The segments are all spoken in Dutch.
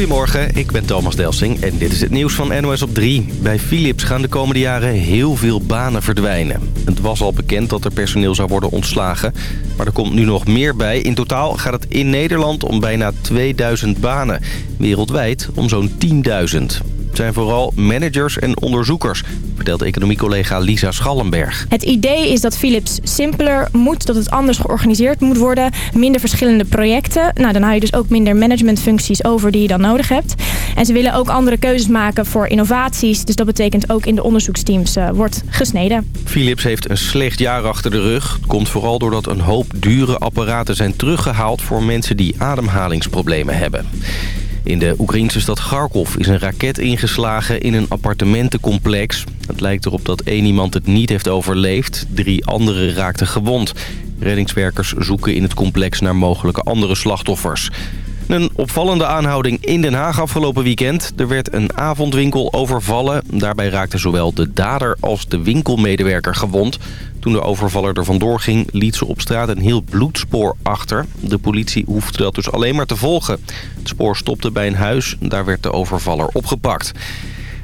Goedemorgen, ik ben Thomas Delsing en dit is het nieuws van NOS op 3. Bij Philips gaan de komende jaren heel veel banen verdwijnen. Het was al bekend dat er personeel zou worden ontslagen, maar er komt nu nog meer bij. In totaal gaat het in Nederland om bijna 2000 banen. Wereldwijd om zo'n 10.000 zijn vooral managers en onderzoekers, vertelt economiecollega Lisa Schallenberg. Het idee is dat Philips simpeler moet, dat het anders georganiseerd moet worden. Minder verschillende projecten. Nou, dan hou je dus ook minder managementfuncties over die je dan nodig hebt. En ze willen ook andere keuzes maken voor innovaties. Dus dat betekent ook in de onderzoeksteams uh, wordt gesneden. Philips heeft een slecht jaar achter de rug. Het komt vooral doordat een hoop dure apparaten zijn teruggehaald voor mensen die ademhalingsproblemen hebben. In de Oekraïnse stad Kharkov is een raket ingeslagen in een appartementencomplex. Het lijkt erop dat één iemand het niet heeft overleefd. Drie anderen raakten gewond. Reddingswerkers zoeken in het complex naar mogelijke andere slachtoffers. Een opvallende aanhouding in Den Haag afgelopen weekend. Er werd een avondwinkel overvallen. Daarbij raakte zowel de dader als de winkelmedewerker gewond. Toen de overvaller er vandoor ging, liet ze op straat een heel bloedspoor achter. De politie hoefde dat dus alleen maar te volgen. Het spoor stopte bij een huis. Daar werd de overvaller opgepakt.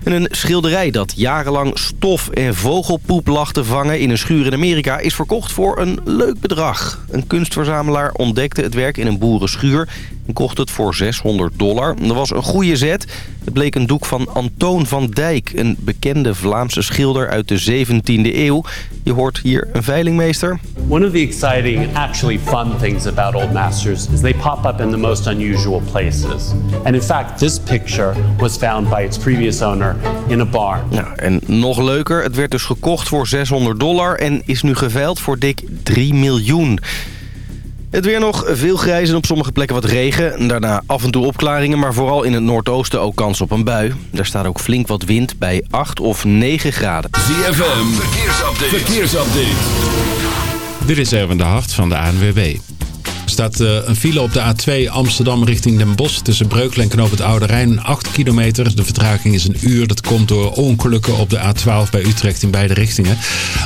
En een schilderij dat jarenlang stof en vogelpoep lag te vangen in een schuur in Amerika... is verkocht voor een leuk bedrag. Een kunstverzamelaar ontdekte het werk in een boerenschuur en kocht het voor 600 dollar. Dat was een goede zet. Het bleek een doek van Antoon van Dijk, een bekende Vlaamse schilder uit de 17e eeuw. Je hoort hier een veilingmeester. One of the exciting, actually fun things about old masters is they pop up in the most unusual places. And in fact, this picture was found by its previous owner in a barn. Ja, en nog leuker, het werd dus gekocht voor 600 dollar en is nu geveild voor dik 3 miljoen. Het weer nog veel grijs en op sommige plekken wat regen. Daarna af en toe opklaringen, maar vooral in het noordoosten ook kans op een bui. Daar staat ook flink wat wind bij 8 of 9 graden. ZFM, verkeersupdate. verkeersupdate. Dit is Erwin de Hart van de ANWB staat uh, een file op de A2 Amsterdam richting Den Bosch tussen Breukelen en Knoop het Oude Rijn. 8 kilometer. De vertraging is een uur. Dat komt door ongelukken op de A12 bij Utrecht in beide richtingen.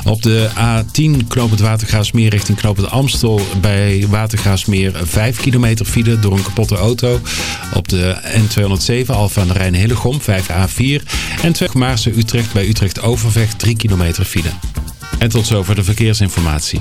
Op de A10 Knoop het Watergraafsmeer richting Knoop het Amstel bij Watergraafsmeer 5 kilometer file door een kapotte auto. Op de N207 Alfa aan de Rijn Hillegom 5A4. En 2 Maarsen Utrecht bij Utrecht Overvecht 3 kilometer file. En tot zover de verkeersinformatie.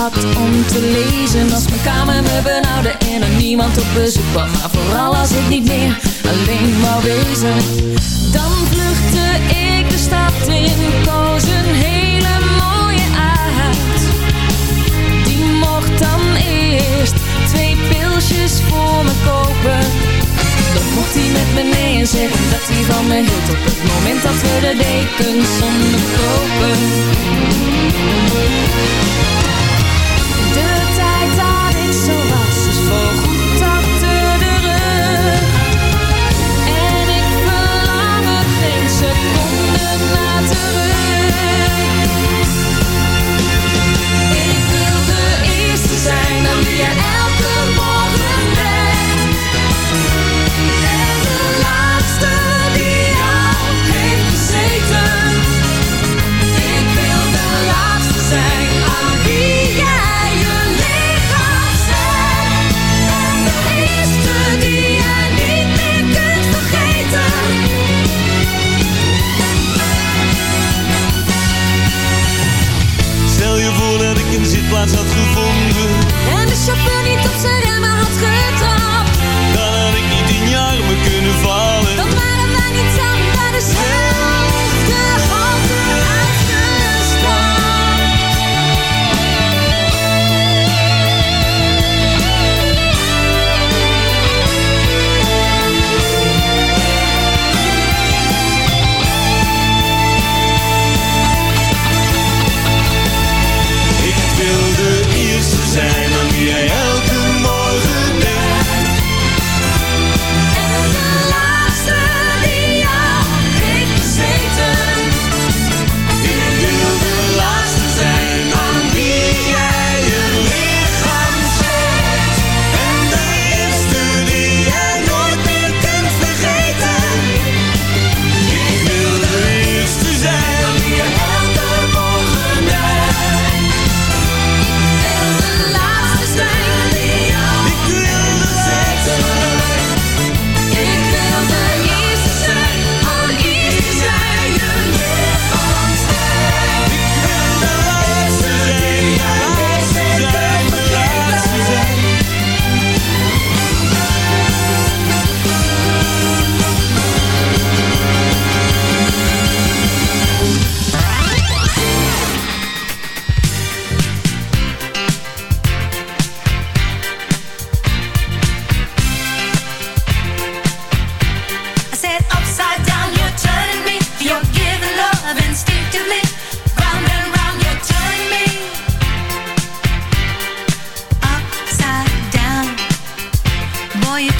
had plaats had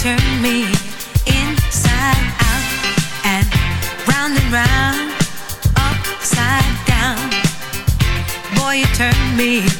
turn me inside out and round and round, upside down. Boy, you turn me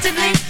Positively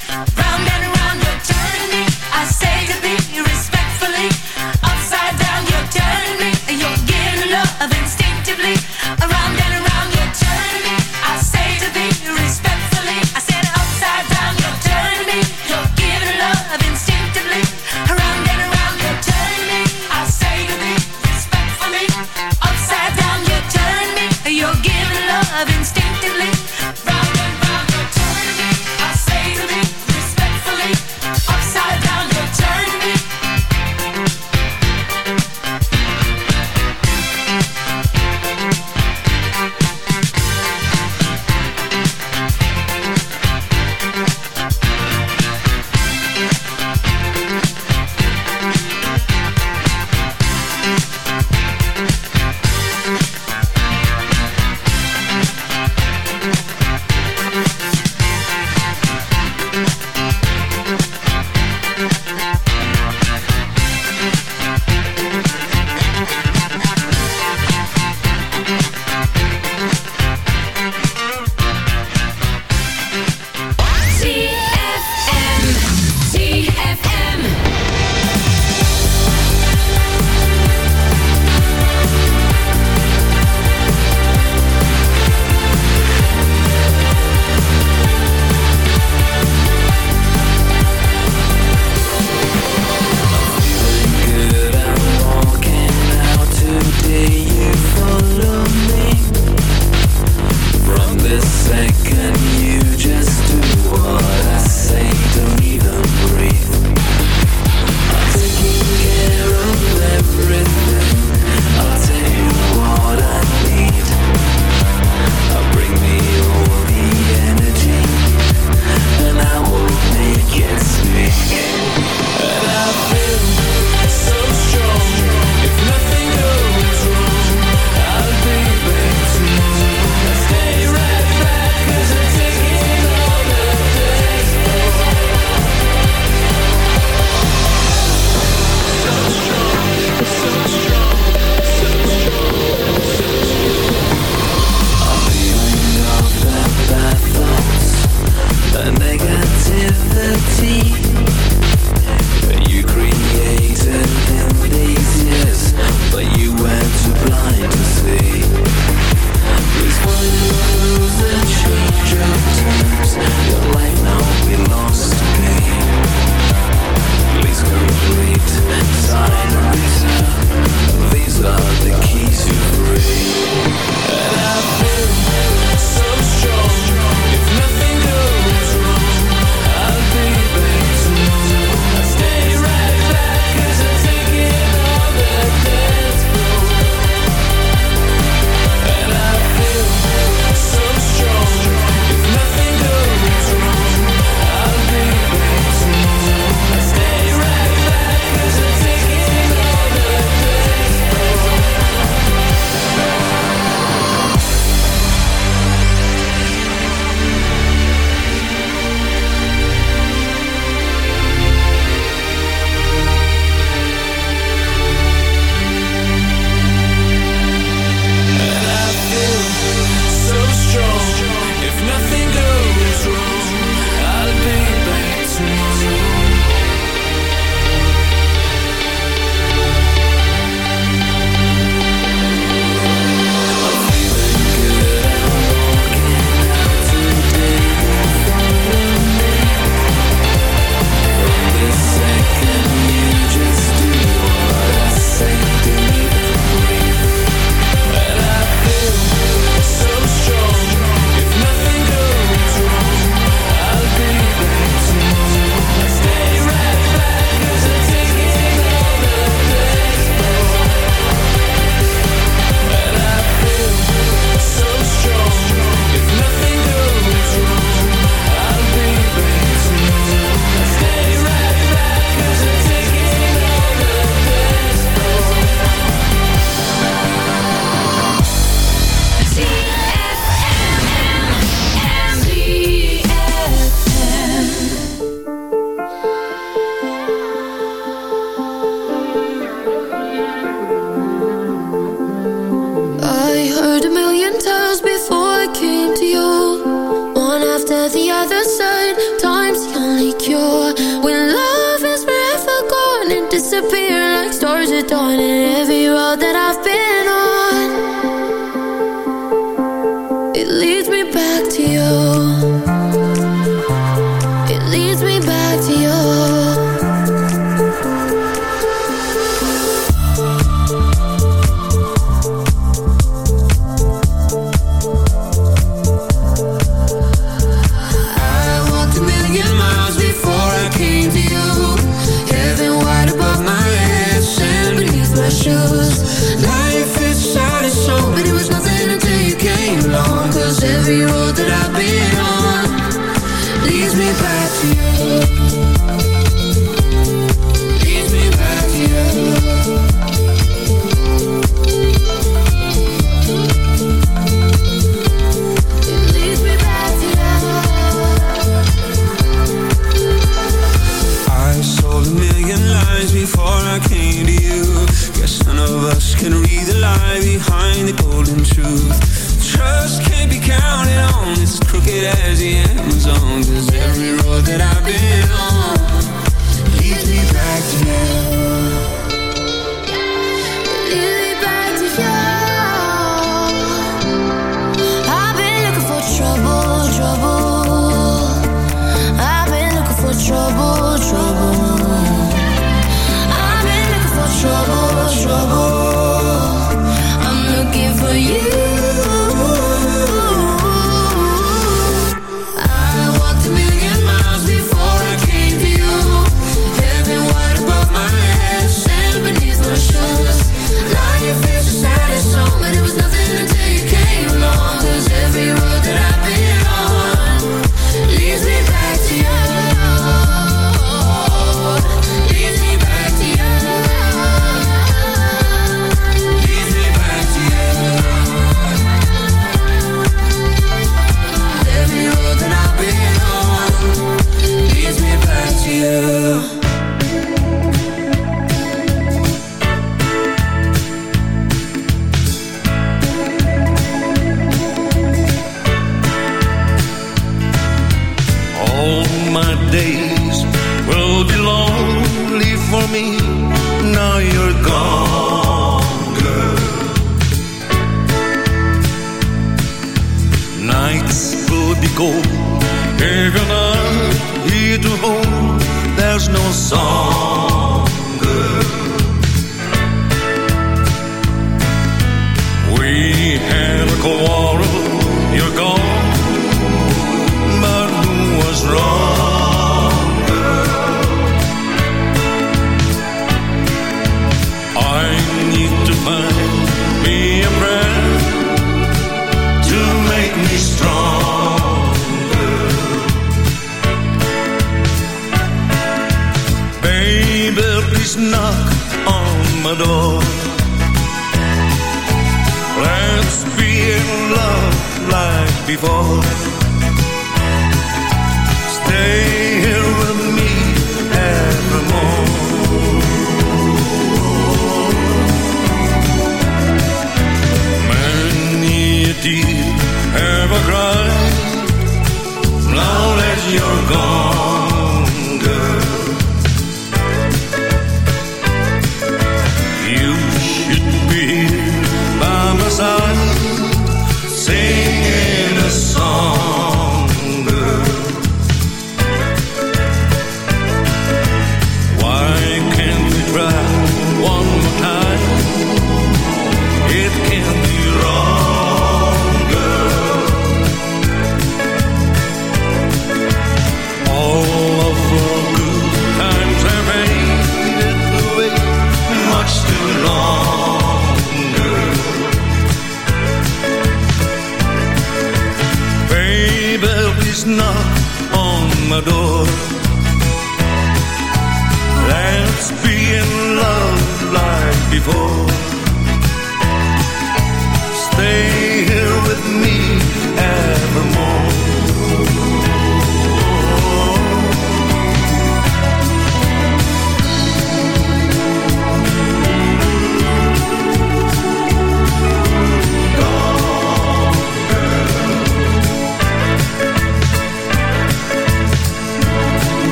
like stars at dawn in every road that I've been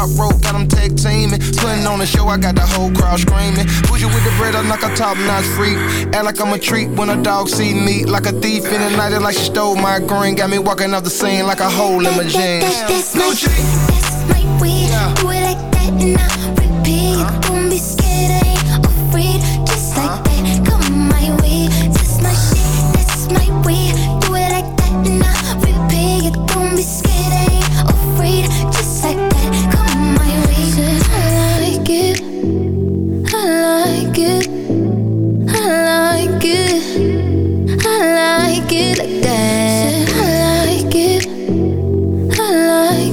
top rope, got them tag teaming. Putting on the show, I got the whole crowd screaming. Push you with the bread, I'm like a top notch freak. Act like I'm a treat when a dog see me. Like a thief in the night, it's like she stole my green. Got me walking off the scene like a hole in my jeans. Gucci.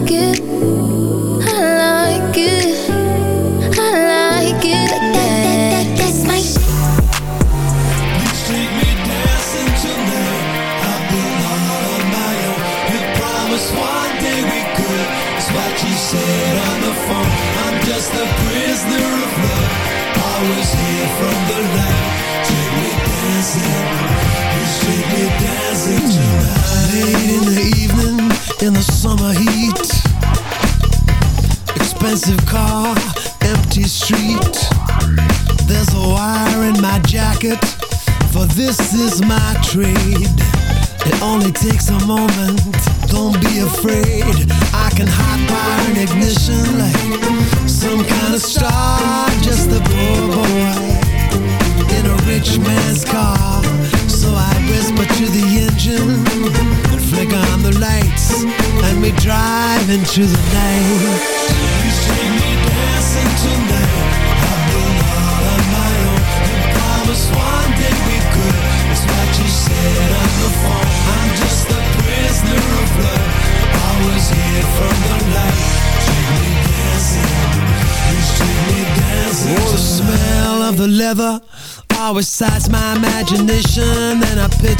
forget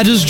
I just